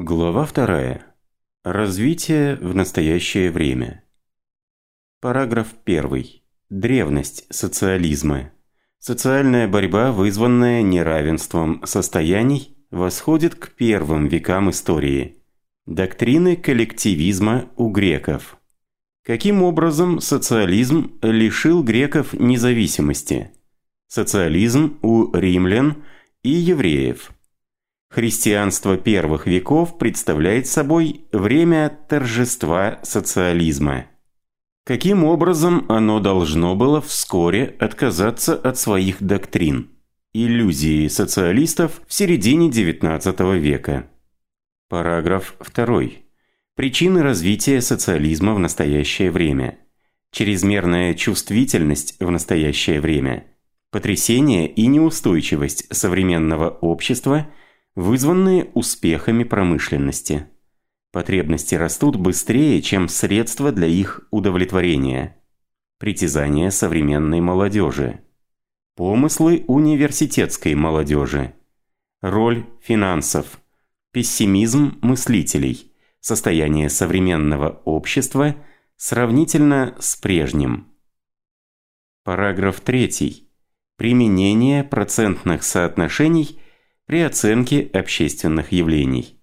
Глава вторая. Развитие в настоящее время. Параграф 1. Древность социализма. Социальная борьба, вызванная неравенством состояний, восходит к первым векам истории. Доктрины коллективизма у греков. Каким образом социализм лишил греков независимости? Социализм у римлян и евреев – Христианство первых веков представляет собой время торжества социализма. Каким образом оно должно было вскоре отказаться от своих доктрин? Иллюзии социалистов в середине XIX века. Параграф 2. Причины развития социализма в настоящее время. Чрезмерная чувствительность в настоящее время. Потрясение и неустойчивость современного общества – вызванные успехами промышленности. Потребности растут быстрее, чем средства для их удовлетворения. Притязания современной молодежи. Помыслы университетской молодежи. Роль финансов. Пессимизм мыслителей. Состояние современного общества сравнительно с прежним. Параграф 3. Применение процентных соотношений – при оценке общественных явлений.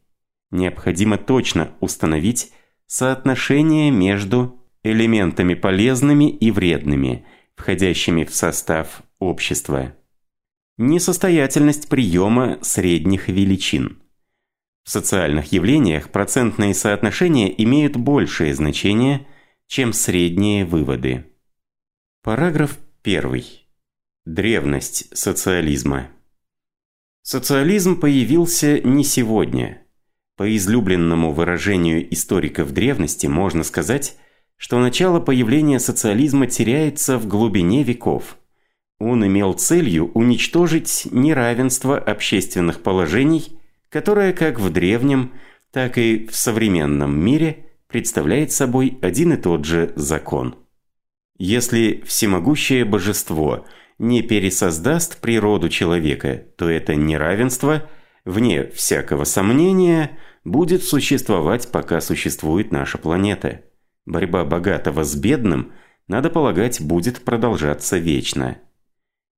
Необходимо точно установить соотношение между элементами полезными и вредными, входящими в состав общества. Несостоятельность приема средних величин. В социальных явлениях процентные соотношения имеют большее значение, чем средние выводы. Параграф 1. Древность социализма. Социализм появился не сегодня. По излюбленному выражению историков древности можно сказать, что начало появления социализма теряется в глубине веков. Он имел целью уничтожить неравенство общественных положений, которое как в древнем, так и в современном мире представляет собой один и тот же закон. Если всемогущее божество – не пересоздаст природу человека, то это неравенство, вне всякого сомнения, будет существовать, пока существует наша планета. Борьба богатого с бедным, надо полагать, будет продолжаться вечно.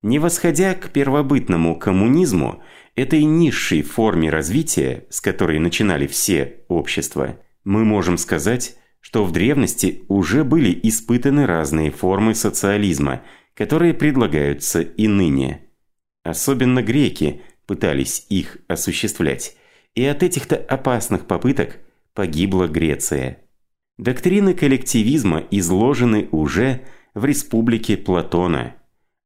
Не восходя к первобытному коммунизму, этой низшей форме развития, с которой начинали все общества, мы можем сказать, что в древности уже были испытаны разные формы социализма – которые предлагаются и ныне. Особенно греки пытались их осуществлять, и от этих-то опасных попыток погибла Греция. Доктрины коллективизма изложены уже в республике Платона.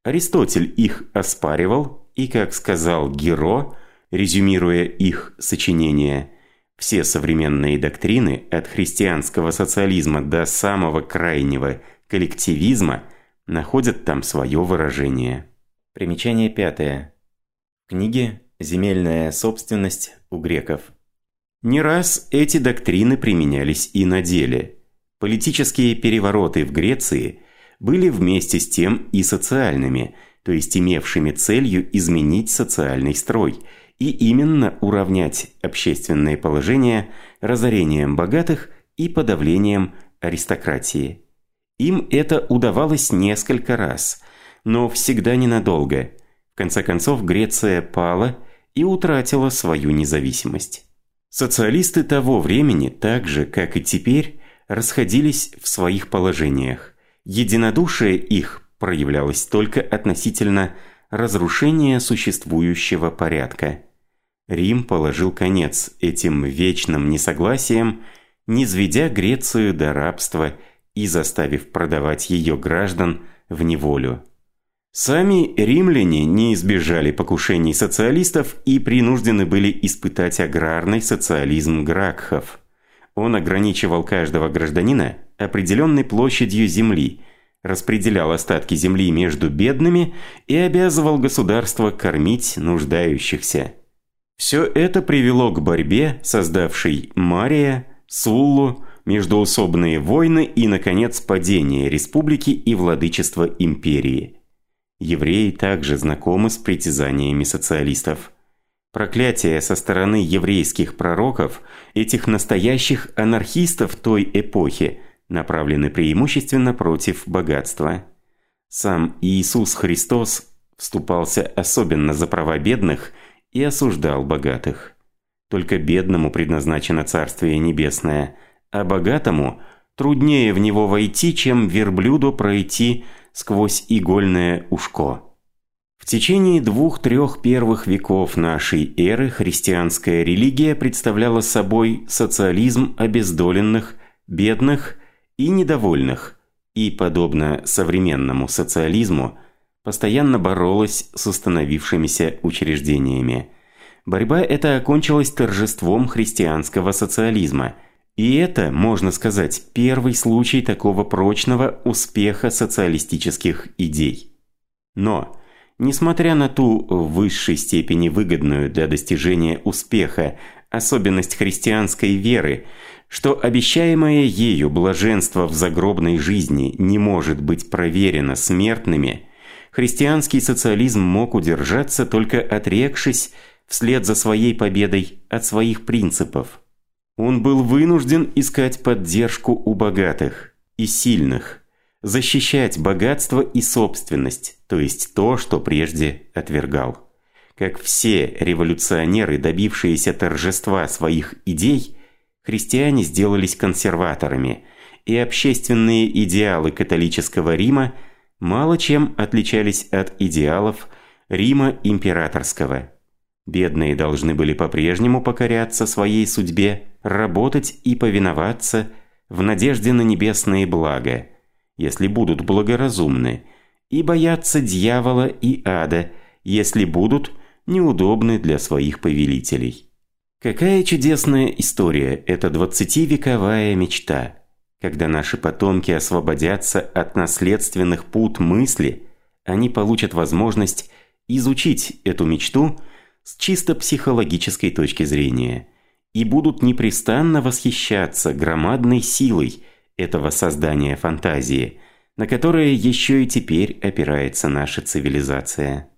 Аристотель их оспаривал, и, как сказал Геро, резюмируя их сочинения, все современные доктрины от христианского социализма до самого крайнего коллективизма – находят там свое выражение. Примечание пятое. В книге «Земельная собственность у греков». Не раз эти доктрины применялись и на деле. Политические перевороты в Греции были вместе с тем и социальными, то есть имевшими целью изменить социальный строй и именно уравнять общественное положение разорением богатых и подавлением аристократии. Им это удавалось несколько раз, но всегда ненадолго. В конце концов Греция пала и утратила свою независимость. Социалисты того времени, так же, как и теперь, расходились в своих положениях. Единодушие их проявлялось только относительно разрушения существующего порядка. Рим положил конец этим вечным несогласиям, низведя Грецию до рабства – и заставив продавать ее граждан в неволю. Сами римляне не избежали покушений социалистов и принуждены были испытать аграрный социализм Гракхов. Он ограничивал каждого гражданина определенной площадью земли, распределял остатки земли между бедными и обязывал государство кормить нуждающихся. Все это привело к борьбе, создавшей Мария, Суллу, междоусобные войны и, наконец, падение республики и владычество империи. Евреи также знакомы с притязаниями социалистов. Проклятие со стороны еврейских пророков, этих настоящих анархистов той эпохи, направлены преимущественно против богатства. Сам Иисус Христос вступался особенно за права бедных и осуждал богатых. Только бедному предназначено Царствие Небесное, а богатому труднее в него войти, чем верблюду пройти сквозь игольное ушко. В течение двух-трех первых веков нашей эры христианская религия представляла собой социализм обездоленных, бедных и недовольных, и, подобно современному социализму, постоянно боролась с установившимися учреждениями. Борьба эта окончилась торжеством христианского социализма, и это, можно сказать, первый случай такого прочного успеха социалистических идей. Но Несмотря на ту в высшей степени выгодную для достижения успеха особенность христианской веры, что обещаемое ею блаженство в загробной жизни не может быть проверено смертными, христианский социализм мог удержаться только отрекшись вслед за своей победой от своих принципов. Он был вынужден искать поддержку у богатых и сильных, защищать богатство и собственность, то есть то, что прежде отвергал. Как все революционеры, добившиеся торжества своих идей, христиане сделались консерваторами, и общественные идеалы католического Рима мало чем отличались от идеалов Рима императорского. Бедные должны были по-прежнему покоряться своей судьбе, работать и повиноваться в надежде на небесные блага, если будут благоразумны, и боятся дьявола и ада, если будут неудобны для своих повелителей. Какая чудесная история эта двадцативековая мечта, когда наши потомки освободятся от наследственных пут мысли, они получат возможность изучить эту мечту с чисто психологической точки зрения и будут непрестанно восхищаться громадной силой, этого создания фантазии, на которое еще и теперь опирается наша цивилизация.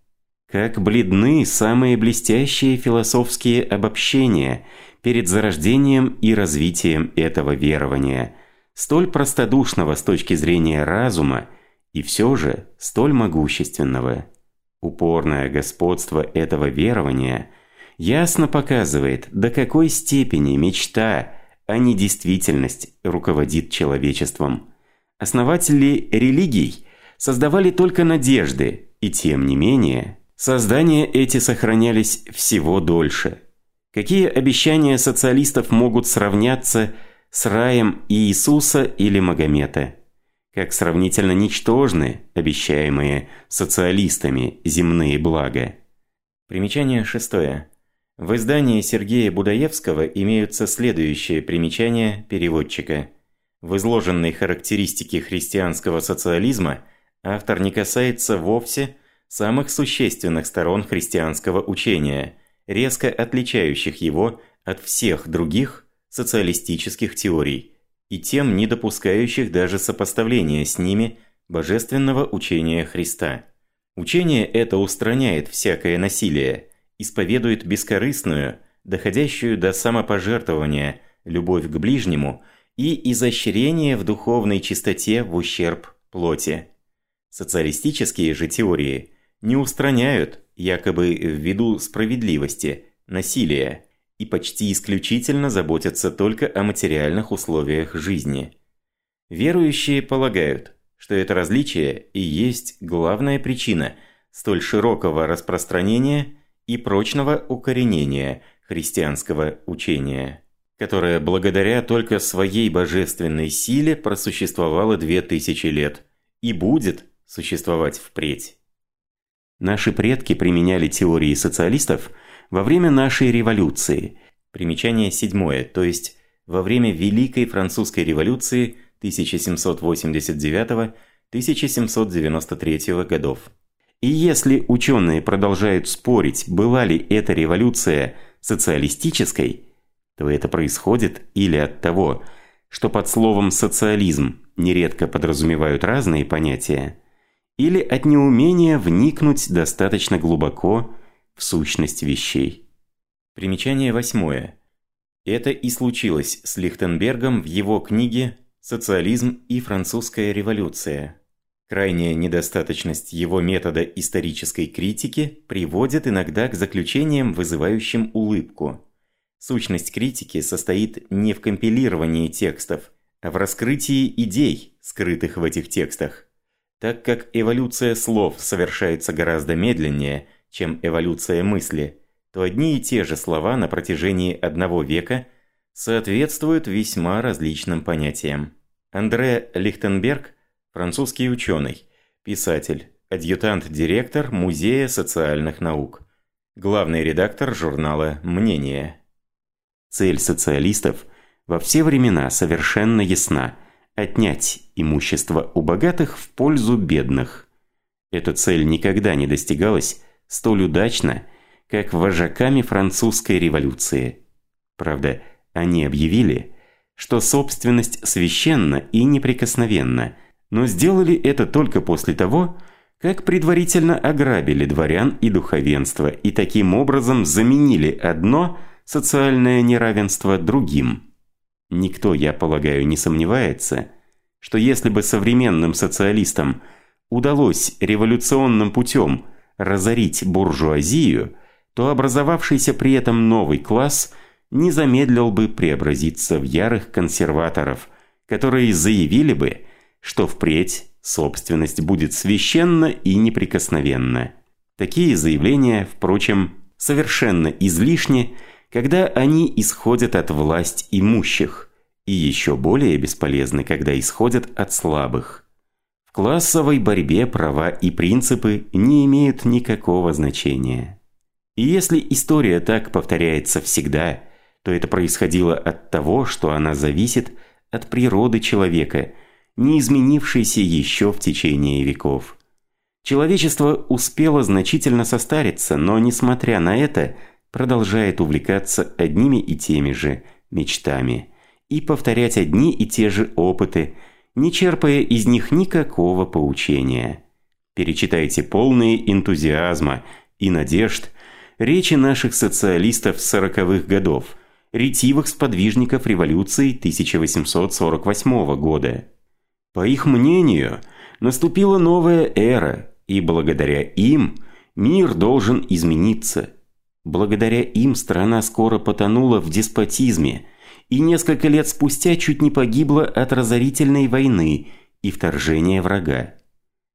Как бледны самые блестящие философские обобщения перед зарождением и развитием этого верования, столь простодушного с точки зрения разума и все же столь могущественного. Упорное господство этого верования ясно показывает, до какой степени мечта – а не действительность руководит человечеством. Основатели религий создавали только надежды, и тем не менее, создания эти сохранялись всего дольше. Какие обещания социалистов могут сравняться с раем Иисуса или Магомета? Как сравнительно ничтожны обещаемые социалистами земные блага? Примечание шестое. В издании Сергея Будаевского имеются следующие примечания переводчика. В изложенной характеристике христианского социализма автор не касается вовсе самых существенных сторон христианского учения, резко отличающих его от всех других социалистических теорий, и тем не допускающих даже сопоставления с ними божественного учения Христа. Учение это устраняет всякое насилие – исповедует бескорыстную, доходящую до самопожертвования, любовь к ближнему и изощрение в духовной чистоте в ущерб плоти. Социалистические же теории не устраняют, якобы ввиду справедливости, насилия и почти исключительно заботятся только о материальных условиях жизни. Верующие полагают, что это различие и есть главная причина столь широкого распространения и прочного укоренения христианского учения, которое благодаря только своей божественной силе просуществовало две тысячи лет и будет существовать впредь. Наши предки применяли теории социалистов во время нашей революции. Примечание седьмое, то есть во время Великой Французской революции 1789-1793 годов. И если ученые продолжают спорить, была ли эта революция социалистической, то это происходит или от того, что под словом «социализм» нередко подразумевают разные понятия, или от неумения вникнуть достаточно глубоко в сущность вещей. Примечание восьмое. Это и случилось с Лихтенбергом в его книге «Социализм и французская революция». Крайняя недостаточность его метода исторической критики приводит иногда к заключениям, вызывающим улыбку. Сущность критики состоит не в компилировании текстов, а в раскрытии идей, скрытых в этих текстах. Так как эволюция слов совершается гораздо медленнее, чем эволюция мысли, то одни и те же слова на протяжении одного века соответствуют весьма различным понятиям. Андре Лихтенберг – французский ученый, писатель, адъютант-директор Музея социальных наук, главный редактор журнала «Мнение». Цель социалистов во все времена совершенно ясна – отнять имущество у богатых в пользу бедных. Эта цель никогда не достигалась столь удачно, как вожаками французской революции. Правда, они объявили, что собственность священна и неприкосновенна, но сделали это только после того, как предварительно ограбили дворян и духовенство и таким образом заменили одно социальное неравенство другим. Никто, я полагаю, не сомневается, что если бы современным социалистам удалось революционным путем разорить буржуазию, то образовавшийся при этом новый класс не замедлил бы преобразиться в ярых консерваторов, которые заявили бы, что впредь собственность будет священна и неприкосновенна. Такие заявления, впрочем, совершенно излишни, когда они исходят от власть имущих, и еще более бесполезны, когда исходят от слабых. Классовой борьбе права и принципы не имеют никакого значения. И если история так повторяется всегда, то это происходило от того, что она зависит от природы человека, не изменившейся еще в течение веков. Человечество успело значительно состариться, но, несмотря на это, продолжает увлекаться одними и теми же мечтами и повторять одни и те же опыты, не черпая из них никакого поучения. Перечитайте полные энтузиазма и надежд речи наших социалистов сороковых годов, ретивых сподвижников революции 1848 года. По их мнению, наступила новая эра, и благодаря им мир должен измениться – Благодаря им страна скоро потонула в деспотизме и несколько лет спустя чуть не погибла от разорительной войны и вторжения врага.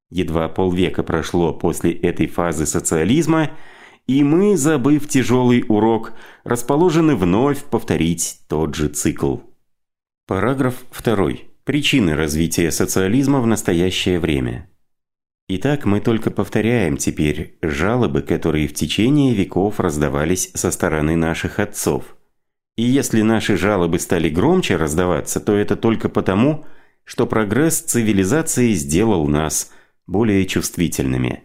Едва полвека прошло после этой фазы социализма, и мы, забыв тяжелый урок, расположены вновь повторить тот же цикл. Параграф 2. Причины развития социализма в настоящее время. Итак, мы только повторяем теперь жалобы, которые в течение веков раздавались со стороны наших отцов. И если наши жалобы стали громче раздаваться, то это только потому, что прогресс цивилизации сделал нас более чувствительными.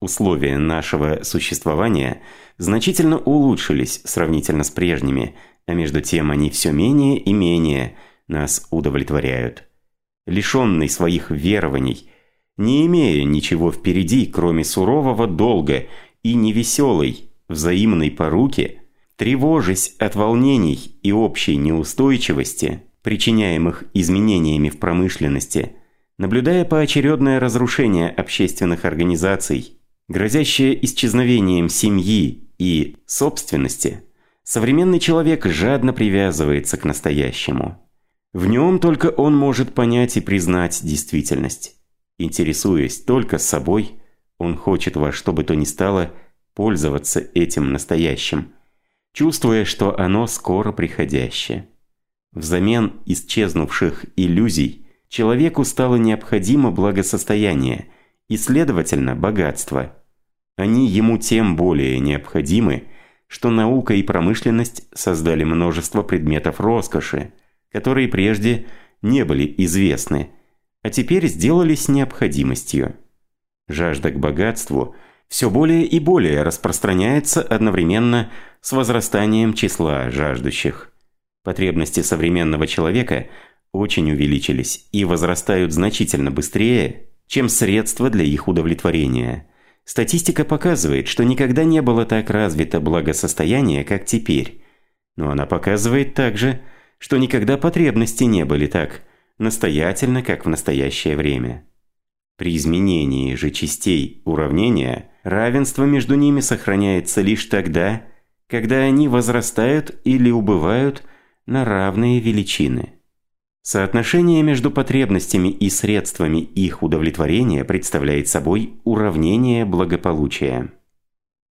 Условия нашего существования значительно улучшились сравнительно с прежними, а между тем они все менее и менее нас удовлетворяют. Лишенный своих верований – не имея ничего впереди, кроме сурового долга и невеселой взаимной поруки, тревожась от волнений и общей неустойчивости, причиняемых изменениями в промышленности, наблюдая поочередное разрушение общественных организаций, грозящее исчезновением семьи и собственности, современный человек жадно привязывается к настоящему. В нем только он может понять и признать действительность. Интересуясь только собой, он хочет во что бы то ни стало пользоваться этим настоящим, чувствуя, что оно скоро приходящее. Взамен исчезнувших иллюзий человеку стало необходимо благосостояние и, следовательно, богатство. Они ему тем более необходимы, что наука и промышленность создали множество предметов роскоши, которые прежде не были известны – а теперь сделались необходимостью. Жажда к богатству все более и более распространяется одновременно с возрастанием числа жаждущих. Потребности современного человека очень увеличились и возрастают значительно быстрее, чем средства для их удовлетворения. Статистика показывает, что никогда не было так развито благосостояние, как теперь. Но она показывает также, что никогда потребности не были так настоятельно, как в настоящее время. При изменении же частей уравнения равенство между ними сохраняется лишь тогда, когда они возрастают или убывают на равные величины. Соотношение между потребностями и средствами их удовлетворения представляет собой уравнение благополучия.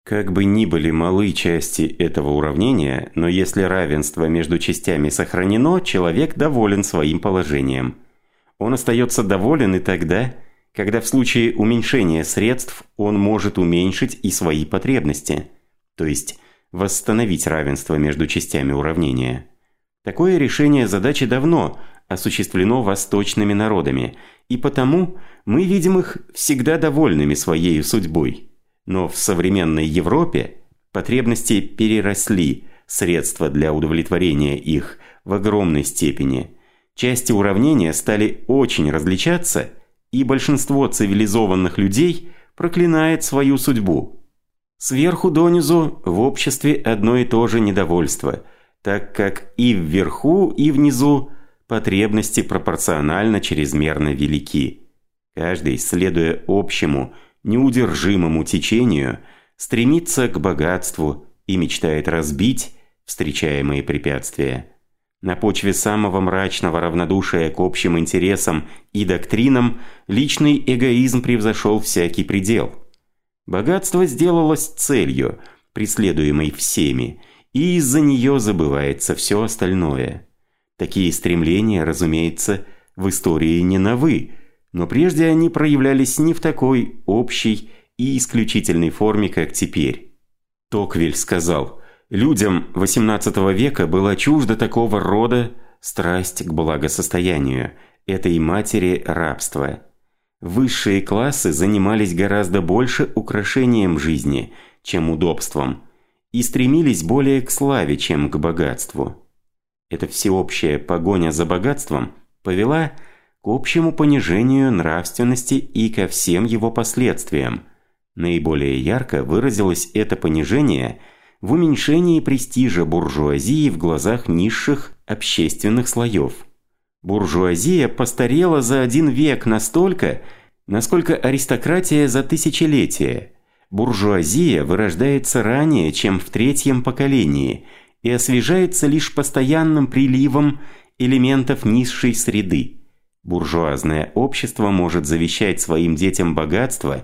Как бы ни были малы части этого уравнения, но если равенство между частями сохранено, человек доволен своим положением. Он остается доволен и тогда, когда в случае уменьшения средств он может уменьшить и свои потребности, то есть восстановить равенство между частями уравнения. Такое решение задачи давно осуществлено восточными народами, и потому мы видим их всегда довольными своей судьбой. Но в современной Европе потребности переросли средства для удовлетворения их в огромной степени. Части уравнения стали очень различаться, и большинство цивилизованных людей проклинает свою судьбу. Сверху донизу в обществе одно и то же недовольство, так как и вверху, и внизу потребности пропорционально чрезмерно велики. Каждый, следуя общему, неудержимому течению, стремится к богатству и мечтает разбить встречаемые препятствия. На почве самого мрачного равнодушия к общим интересам и доктринам личный эгоизм превзошел всякий предел. Богатство сделалось целью, преследуемой всеми, и из-за нее забывается все остальное. Такие стремления, разумеется, в истории не новы, но прежде они проявлялись не в такой общей и исключительной форме, как теперь. Токвиль сказал, людям XVIII века была чужда такого рода страсть к благосостоянию, этой матери рабства. Высшие классы занимались гораздо больше украшением жизни, чем удобством, и стремились более к славе, чем к богатству. Эта всеобщая погоня за богатством повела к общему понижению нравственности и ко всем его последствиям. Наиболее ярко выразилось это понижение в уменьшении престижа буржуазии в глазах низших общественных слоев. Буржуазия постарела за один век настолько, насколько аристократия за тысячелетия. Буржуазия вырождается ранее, чем в третьем поколении – и освежается лишь постоянным приливом элементов низшей среды. Буржуазное общество может завещать своим детям богатство,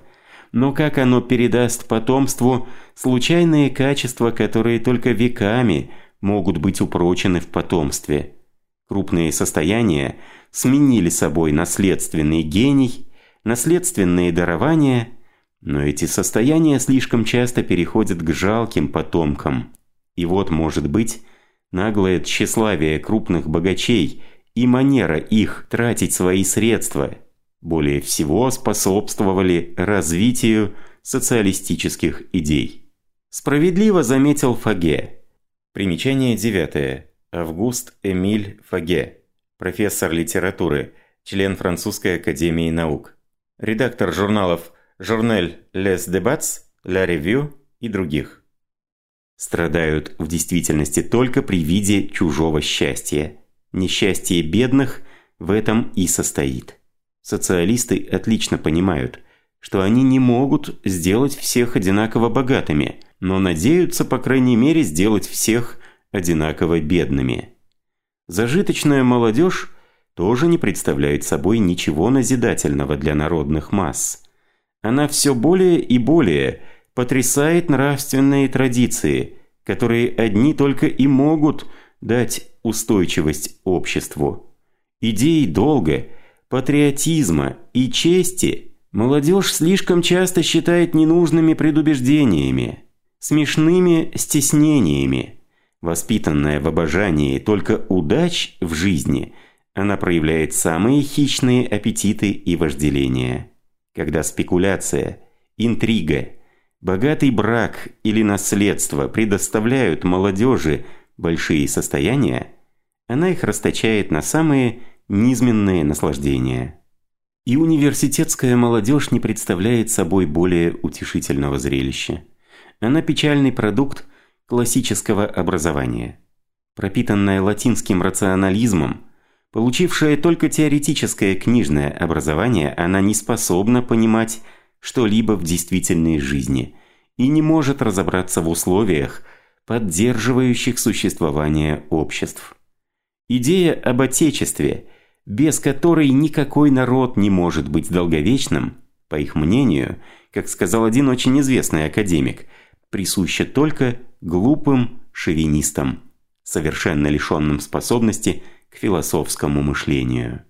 но как оно передаст потомству случайные качества, которые только веками могут быть упрочены в потомстве? Крупные состояния сменили собой наследственный гений, наследственные дарования, но эти состояния слишком часто переходят к жалким потомкам. И вот, может быть, наглое тщеславие крупных богачей и манера их тратить свои средства более всего способствовали развитию социалистических идей. Справедливо заметил Фаге. Примечание девятое. Август Эмиль Фаге. Профессор литературы, член Французской академии наук. Редактор журналов «Журнель Les Débats», «La Revue» и других страдают в действительности только при виде чужого счастья. Несчастье бедных в этом и состоит. Социалисты отлично понимают, что они не могут сделать всех одинаково богатыми, но надеются, по крайней мере, сделать всех одинаково бедными. Зажиточная молодежь тоже не представляет собой ничего назидательного для народных масс. Она все более и более – потрясает нравственные традиции, которые одни только и могут дать устойчивость обществу. Идеи долга, патриотизма и чести молодежь слишком часто считает ненужными предубеждениями, смешными стеснениями. Воспитанная в обожании только удач в жизни, она проявляет самые хищные аппетиты и вожделения. Когда спекуляция, интрига – Богатый брак или наследство предоставляют молодежи большие состояния, она их расточает на самые низменные наслаждения. И университетская молодежь не представляет собой более утешительного зрелища. Она печальный продукт классического образования. Пропитанная латинским рационализмом, получившая только теоретическое книжное образование, она не способна понимать что-либо в действительной жизни и не может разобраться в условиях, поддерживающих существование обществ. Идея об Отечестве, без которой никакой народ не может быть долговечным, по их мнению, как сказал один очень известный академик, присуща только глупым шовинистам, совершенно лишенным способности к философскому мышлению.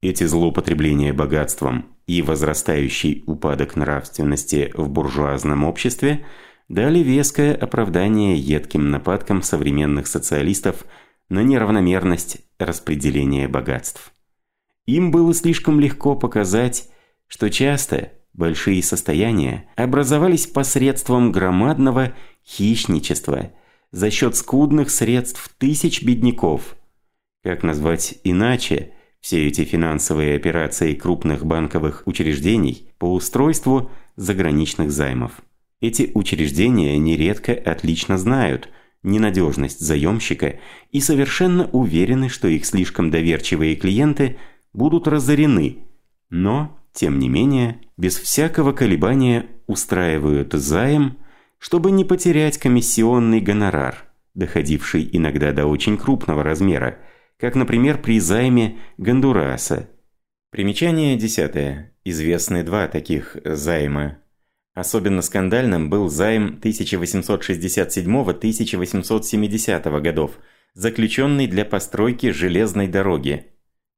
Эти злоупотребления богатством и возрастающий упадок нравственности в буржуазном обществе дали веское оправдание едким нападкам современных социалистов на неравномерность распределения богатств. Им было слишком легко показать, что часто большие состояния образовались посредством громадного хищничества за счет скудных средств тысяч бедняков. Как назвать иначе все эти финансовые операции крупных банковых учреждений по устройству заграничных займов? Эти учреждения нередко отлично знают – ненадежность заемщика и совершенно уверены, что их слишком доверчивые клиенты будут разорены, но, тем не менее, без всякого колебания устраивают займ, чтобы не потерять комиссионный гонорар, доходивший иногда до очень крупного размера, как, например, при займе Гондураса. Примечание десятое. Известны два таких займа Особенно скандальным был займ 1867-1870 годов, заключенный для постройки железной дороги.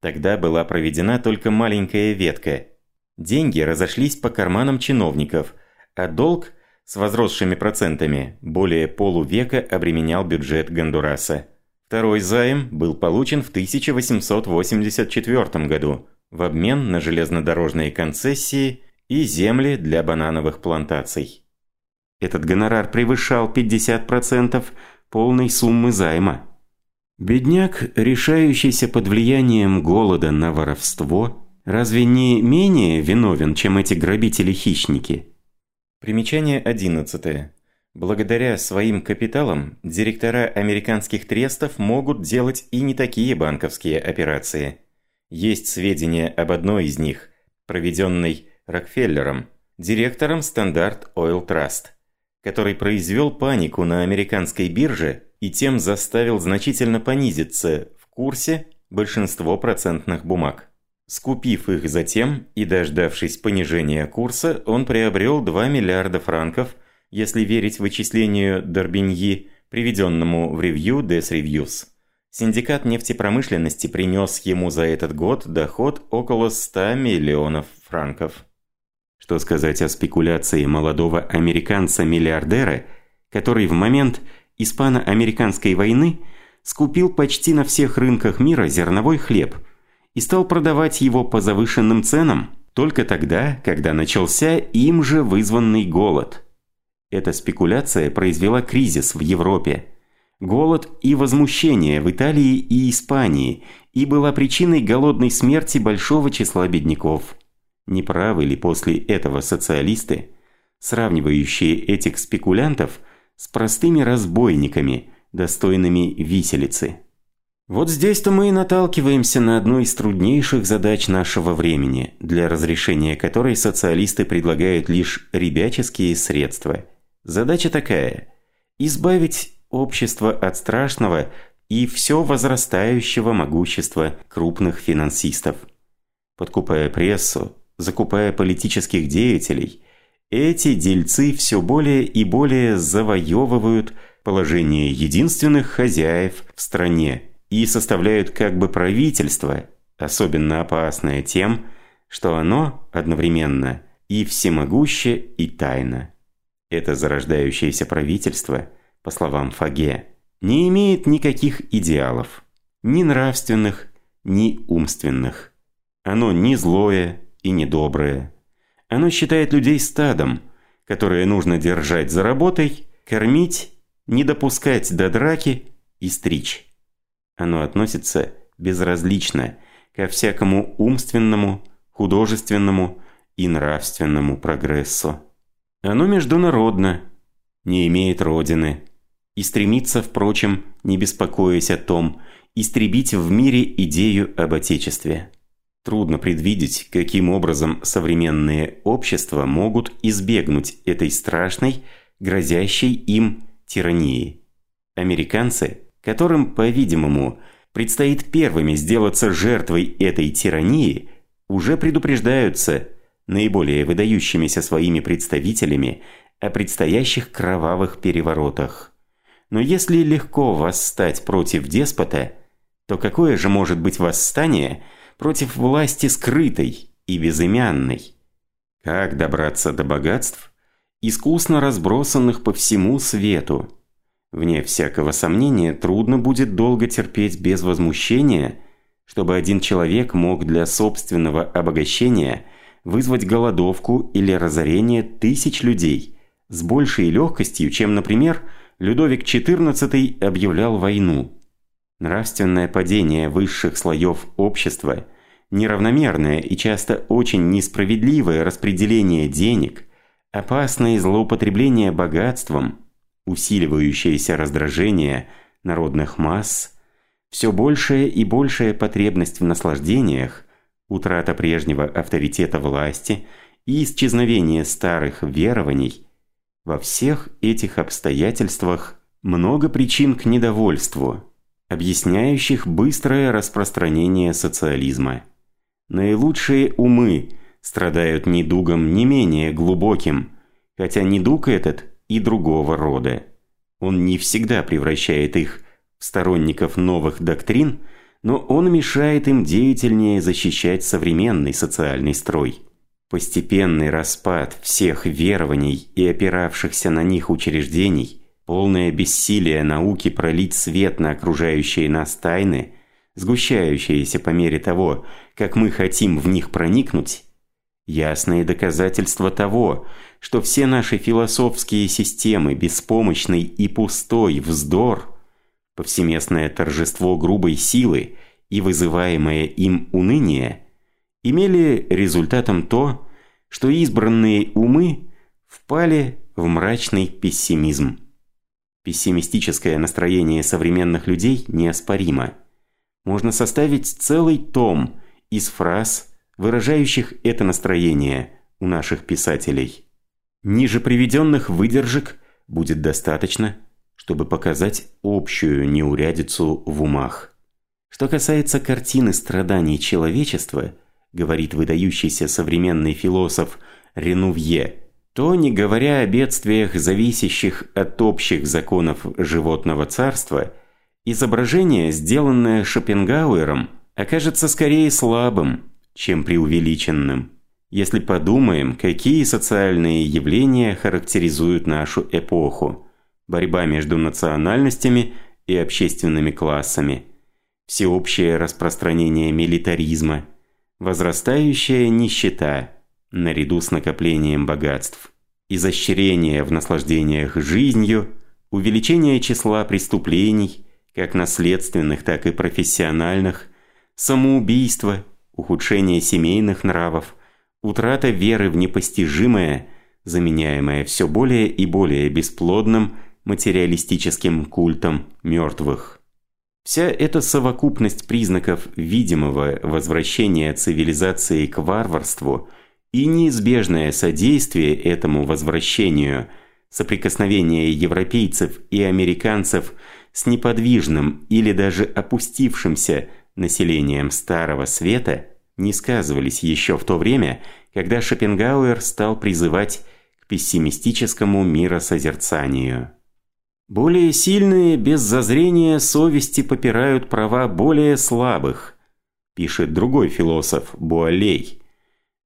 Тогда была проведена только маленькая ветка. Деньги разошлись по карманам чиновников, а долг с возросшими процентами более полувека обременял бюджет Гондураса. Второй займ был получен в 1884 году в обмен на железнодорожные концессии – и земли для банановых плантаций. Этот гонорар превышал 50% полной суммы займа. Бедняк, решающийся под влиянием голода на воровство, разве не менее виновен, чем эти грабители-хищники? Примечание 11. Благодаря своим капиталам директора американских трестов могут делать и не такие банковские операции. Есть сведения об одной из них, проведенной Рокфеллером, директором Standard Oil Trust, который произвел панику на американской бирже и тем заставил значительно понизиться в курсе большинство процентных бумаг. Скупив их затем и дождавшись понижения курса, он приобрел 2 миллиарда франков, если верить вычислению Дорбиньи, приведенному в Revue des Revues. Синдикат нефтепромышленности принес ему за этот год доход около 100 миллионов франков. Что сказать о спекуляции молодого американца-миллиардера, который в момент испано-американской войны скупил почти на всех рынках мира зерновой хлеб и стал продавать его по завышенным ценам только тогда, когда начался им же вызванный голод. Эта спекуляция произвела кризис в Европе. Голод и возмущение в Италии и Испании и была причиной голодной смерти большого числа бедняков. Не правы ли после этого социалисты, сравнивающие этих спекулянтов с простыми разбойниками, достойными виселицы? Вот здесь-то мы и наталкиваемся на одну из труднейших задач нашего времени, для разрешения которой социалисты предлагают лишь ребяческие средства. Задача такая – избавить общество от страшного и все возрастающего могущества крупных финансистов. Подкупая прессу, закупая политических деятелей, эти дельцы все более и более завоевывают положение единственных хозяев в стране и составляют как бы правительство, особенно опасное тем, что оно одновременно и всемогуще, и тайно. Это зарождающееся правительство, по словам Фаге, не имеет никаких идеалов, ни нравственных, ни умственных. Оно не злое, и недоброе. Оно считает людей стадом, которое нужно держать за работой, кормить, не допускать до драки и стричь. Оно относится безразлично ко всякому умственному, художественному и нравственному прогрессу. Оно международно, не имеет родины и стремится, впрочем, не беспокоясь о том, истребить в мире идею об Отечестве. Трудно предвидеть, каким образом современные общества могут избегнуть этой страшной, грозящей им тирании. Американцы, которым, по-видимому, предстоит первыми сделаться жертвой этой тирании, уже предупреждаются наиболее выдающимися своими представителями о предстоящих кровавых переворотах. Но если легко восстать против деспота, то какое же может быть восстание – против власти скрытой и безымянной. Как добраться до богатств, искусно разбросанных по всему свету? Вне всякого сомнения, трудно будет долго терпеть без возмущения, чтобы один человек мог для собственного обогащения вызвать голодовку или разорение тысяч людей с большей легкостью, чем, например, Людовик XIV объявлял войну. Нравственное падение высших слоев общества, неравномерное и часто очень несправедливое распределение денег, опасное злоупотребление богатством, усиливающееся раздражение народных масс, все большая и большая потребность в наслаждениях, утрата прежнего авторитета власти и исчезновение старых верований – во всех этих обстоятельствах много причин к недовольству – объясняющих быстрое распространение социализма. Наилучшие умы страдают недугом не менее глубоким, хотя недуг этот и другого рода. Он не всегда превращает их в сторонников новых доктрин, но он мешает им деятельнее защищать современный социальный строй. Постепенный распад всех верований и опиравшихся на них учреждений Полное бессилие науки пролить свет на окружающие нас тайны, сгущающиеся по мере того, как мы хотим в них проникнуть, ясные доказательства того, что все наши философские системы беспомощный и пустой вздор, повсеместное торжество грубой силы и вызываемое им уныние, имели результатом то, что избранные умы впали в мрачный пессимизм. Пессимистическое настроение современных людей неоспоримо. Можно составить целый том из фраз, выражающих это настроение у наших писателей. Ниже приведенных выдержек будет достаточно, чтобы показать общую неурядицу в умах. Что касается картины страданий человечества, говорит выдающийся современный философ Ренувье, то, не говоря о бедствиях, зависящих от общих законов животного царства, изображение, сделанное Шопенгауэром, окажется скорее слабым, чем преувеличенным. Если подумаем, какие социальные явления характеризуют нашу эпоху. Борьба между национальностями и общественными классами. Всеобщее распространение милитаризма. Возрастающая нищета – наряду с накоплением богатств, изощрение в наслаждениях жизнью, увеличение числа преступлений, как наследственных, так и профессиональных, самоубийство, ухудшение семейных нравов, утрата веры в непостижимое, заменяемое все более и более бесплодным материалистическим культом мертвых. Вся эта совокупность признаков видимого возвращения цивилизации к варварству – и неизбежное содействие этому возвращению, соприкосновение европейцев и американцев с неподвижным или даже опустившимся населением Старого Света не сказывались еще в то время, когда Шопенгауэр стал призывать к пессимистическому миросозерцанию. Более сильные без зазрения совести попирают права более слабых, пишет другой философ Буалей.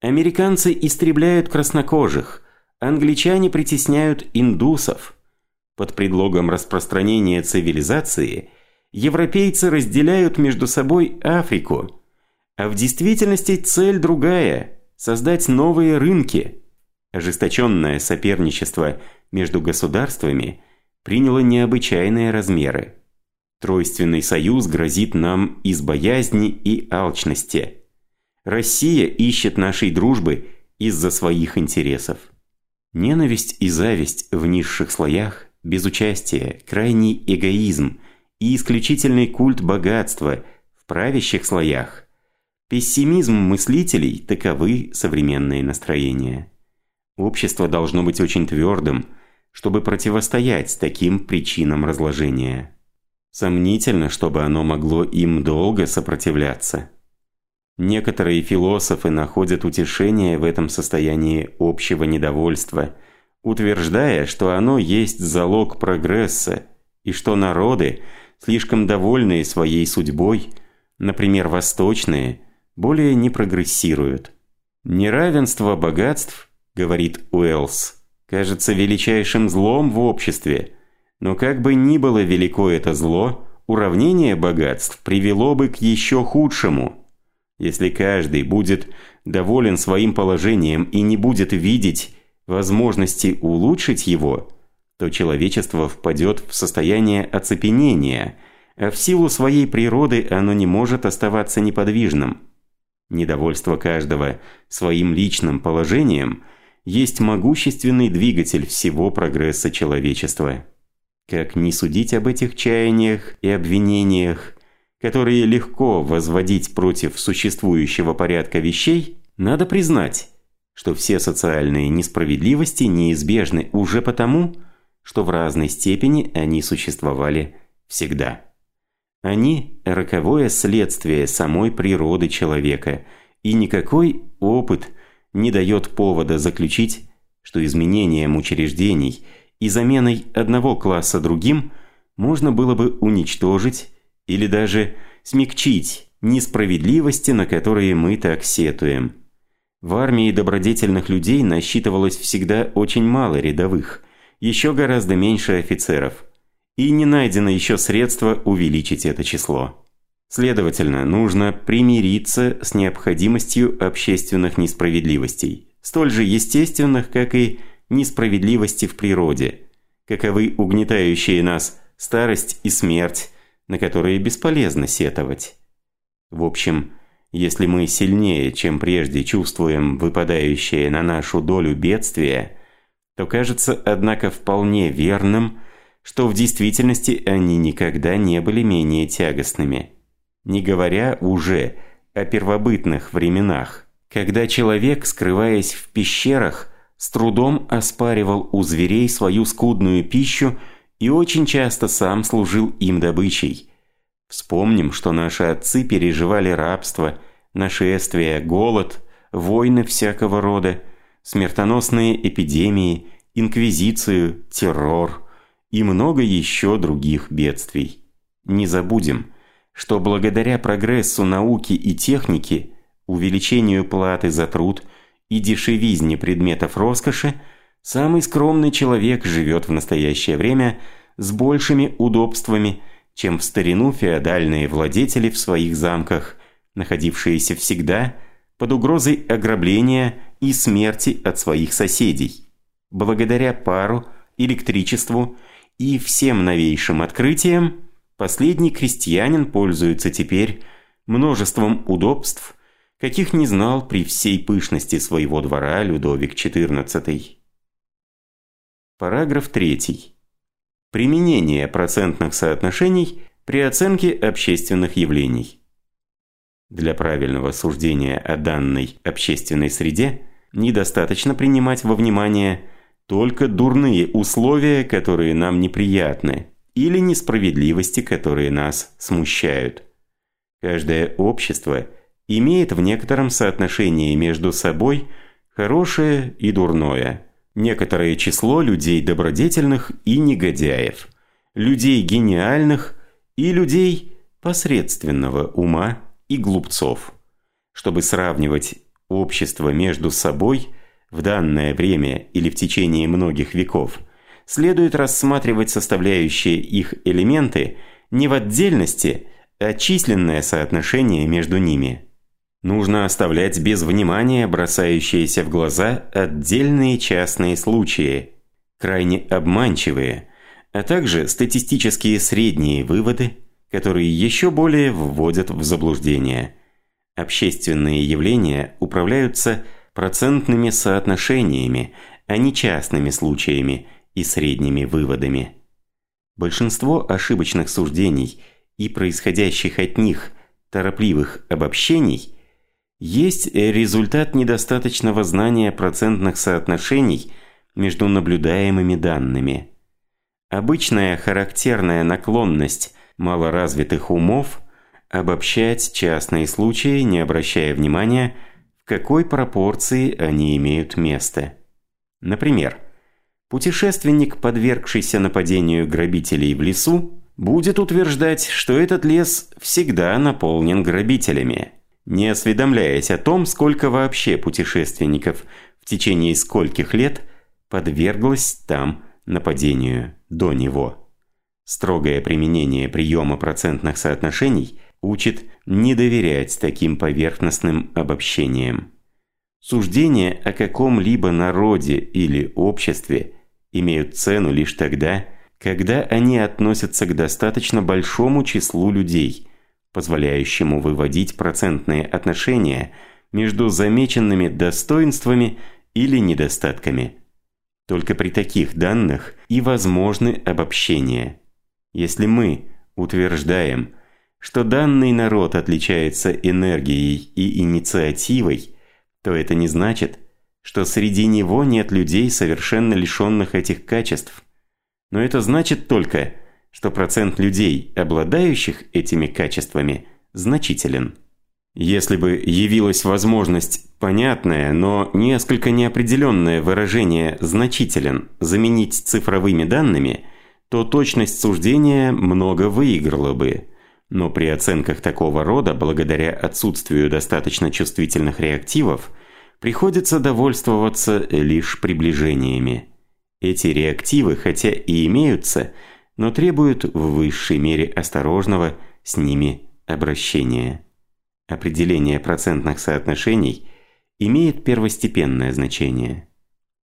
Американцы истребляют краснокожих, англичане притесняют индусов. Под предлогом распространения цивилизации европейцы разделяют между собой Африку. А в действительности цель другая – создать новые рынки. Ожесточенное соперничество между государствами приняло необычайные размеры. Тройственный союз грозит нам из боязни и алчности – Россия ищет нашей дружбы из-за своих интересов. Ненависть и зависть в низших слоях, безучастие, крайний эгоизм и исключительный культ богатства в правящих слоях. Пессимизм мыслителей – таковы современные настроения. Общество должно быть очень твердым, чтобы противостоять таким причинам разложения. Сомнительно, чтобы оно могло им долго сопротивляться. Некоторые философы находят утешение в этом состоянии общего недовольства, утверждая, что оно есть залог прогресса, и что народы, слишком довольные своей судьбой, например, восточные, более не прогрессируют. Неравенство богатств, говорит Уэллс, кажется величайшим злом в обществе, но как бы ни было велико это зло, уравнение богатств привело бы к еще худшему – если каждый будет доволен своим положением и не будет видеть возможности улучшить его, то человечество впадет в состояние оцепенения, а в силу своей природы оно не может оставаться неподвижным. Недовольство каждого своим личным положением есть могущественный двигатель всего прогресса человечества. Как не судить об этих чаяниях и обвинениях, которые легко возводить против существующего порядка вещей, надо признать, что все социальные несправедливости неизбежны уже потому, что в разной степени они существовали всегда. Они – роковое следствие самой природы человека, и никакой опыт не дает повода заключить, что изменением учреждений и заменой одного класса другим можно было бы уничтожить или даже смягчить несправедливости, на которые мы так сетуем. В армии добродетельных людей насчитывалось всегда очень мало рядовых, еще гораздо меньше офицеров, и не найдено еще средства увеличить это число. Следовательно, нужно примириться с необходимостью общественных несправедливостей, столь же естественных, как и несправедливости в природе, каковы угнетающие нас старость и смерть, на которые бесполезно сетовать. В общем, если мы сильнее, чем прежде чувствуем выпадающее на нашу долю бедствия, то кажется, однако, вполне верным, что в действительности они никогда не были менее тягостными. Не говоря уже о первобытных временах, когда человек, скрываясь в пещерах, с трудом оспаривал у зверей свою скудную пищу и очень часто сам служил им добычей. Вспомним, что наши отцы переживали рабство, нашествия, голод, войны всякого рода, смертоносные эпидемии, инквизицию, террор и много еще других бедствий. Не забудем, что благодаря прогрессу науки и техники, увеличению платы за труд и дешевизне предметов роскоши, Самый скромный человек живет в настоящее время с большими удобствами, чем в старину феодальные владетели в своих замках, находившиеся всегда под угрозой ограбления и смерти от своих соседей. Благодаря пару, электричеству и всем новейшим открытиям, последний крестьянин пользуется теперь множеством удобств, каких не знал при всей пышности своего двора Людовик XIV. Параграф 3. Применение процентных соотношений при оценке общественных явлений. Для правильного суждения о данной общественной среде недостаточно принимать во внимание только дурные условия, которые нам неприятны, или несправедливости, которые нас смущают. Каждое общество имеет в некотором соотношении между собой хорошее и дурное – некоторое число людей добродетельных и негодяев, людей гениальных и людей посредственного ума и глупцов. Чтобы сравнивать общество между собой в данное время или в течение многих веков, следует рассматривать составляющие их элементы не в отдельности, а численное соотношение между ними. Нужно оставлять без внимания бросающиеся в глаза отдельные частные случаи, крайне обманчивые, а также статистические средние выводы, которые еще более вводят в заблуждение. Общественные явления управляются процентными соотношениями, а не частными случаями и средними выводами. Большинство ошибочных суждений и происходящих от них торопливых обобщений есть результат недостаточного знания процентных соотношений между наблюдаемыми данными. Обычная характерная наклонность малоразвитых умов обобщать частные случаи, не обращая внимания, какой пропорции они имеют место. Например, Путешественник, подвергшийся нападению грабителей в лесу, будет утверждать, что этот лес всегда наполнен грабителями, не осведомляясь о том, сколько вообще путешественников в течение скольких лет подверглось там нападению до него. Строгое применение приема процентных соотношений учит не доверять таким поверхностным обобщениям. Суждения о каком-либо народе или обществе имеют цену лишь тогда, когда они относятся к достаточно большому числу людей, позволяющему выводить процентные отношения между замеченными достоинствами или недостатками. Только при таких данных и возможны обобщения. Если мы утверждаем, что данный народ отличается энергией и инициативой, то это не значит, что среди него нет людей, совершенно лишенных этих качеств. Но это значит только, что процент людей, обладающих этими качествами, значителен. Если бы явилась возможность понятное, но несколько неопределенное выражение «значителен» заменить цифровыми данными, то точность суждения много выиграла бы. Но при оценках такого рода, благодаря отсутствию достаточно чувствительных реактивов, приходится довольствоваться лишь приближениями. Эти реактивы, хотя и имеются, но требуют в высшей мере осторожного с ними обращения. Определение процентных соотношений имеет первостепенное значение.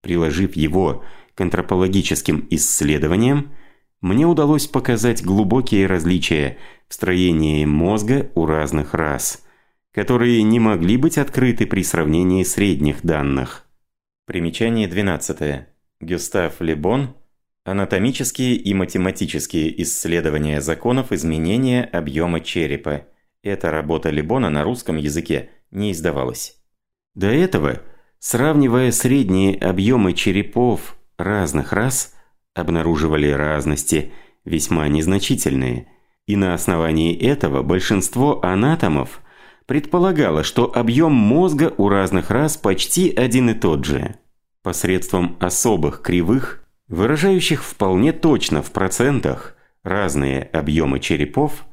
Приложив его к антропологическим исследованиям, мне удалось показать глубокие различия в строении мозга у разных рас – которые не могли быть открыты при сравнении средних данных. Примечание 12. Гюстав Лебон. Анатомические и математические исследования законов изменения объема черепа. Эта работа Лебона на русском языке не издавалась. До этого, сравнивая средние объемы черепов разных рас, обнаруживали разности, весьма незначительные. И на основании этого большинство анатомов – предполагала, что объем мозга у разных рас почти один и тот же. Посредством особых кривых, выражающих вполне точно в процентах разные объемы черепов,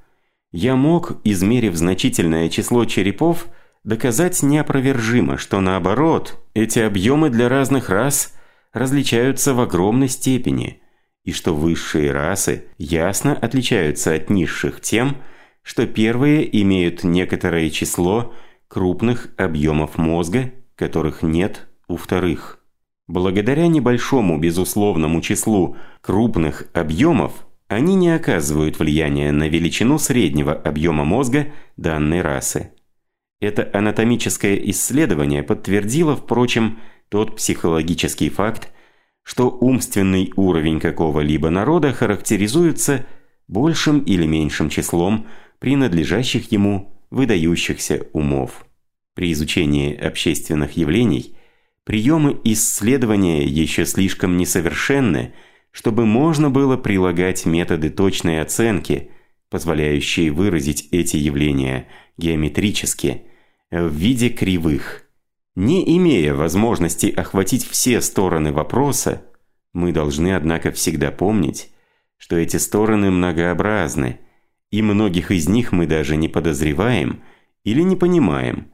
я мог, измерив значительное число черепов, доказать неопровержимо, что наоборот, эти объемы для разных рас различаются в огромной степени, и что высшие расы ясно отличаются от низших тем, что первые имеют некоторое число крупных объемов мозга, которых нет у вторых. Благодаря небольшому безусловному числу крупных объемов, они не оказывают влияния на величину среднего объема мозга данной расы. Это анатомическое исследование подтвердило, впрочем, тот психологический факт, что умственный уровень какого-либо народа характеризуется большим или меньшим числом принадлежащих ему выдающихся умов. При изучении общественных явлений приемы исследования еще слишком несовершенны, чтобы можно было прилагать методы точной оценки, позволяющие выразить эти явления геометрически в виде кривых. Не имея возможности охватить все стороны вопроса, мы должны, однако, всегда помнить, что эти стороны многообразны – и многих из них мы даже не подозреваем или не понимаем.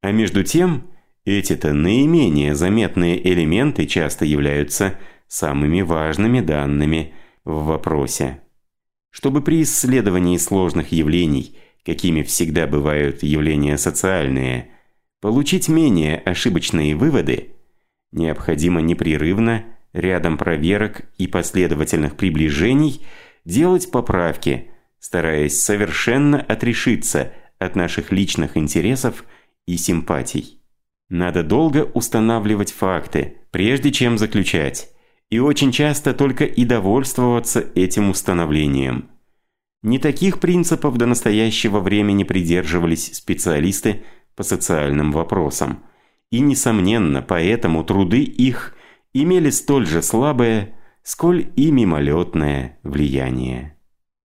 А между тем, эти-то наименее заметные элементы часто являются самыми важными данными в вопросе. Чтобы при исследовании сложных явлений, какими всегда бывают явления социальные, получить менее ошибочные выводы, необходимо непрерывно, рядом проверок и последовательных приближений, делать поправки – стараясь совершенно отрешиться от наших личных интересов и симпатий. Надо долго устанавливать факты, прежде чем заключать, и очень часто только и довольствоваться этим установлением. Не таких принципов до настоящего времени придерживались специалисты по социальным вопросам. И, несомненно, поэтому труды их имели столь же слабое, сколь и мимолетное влияние.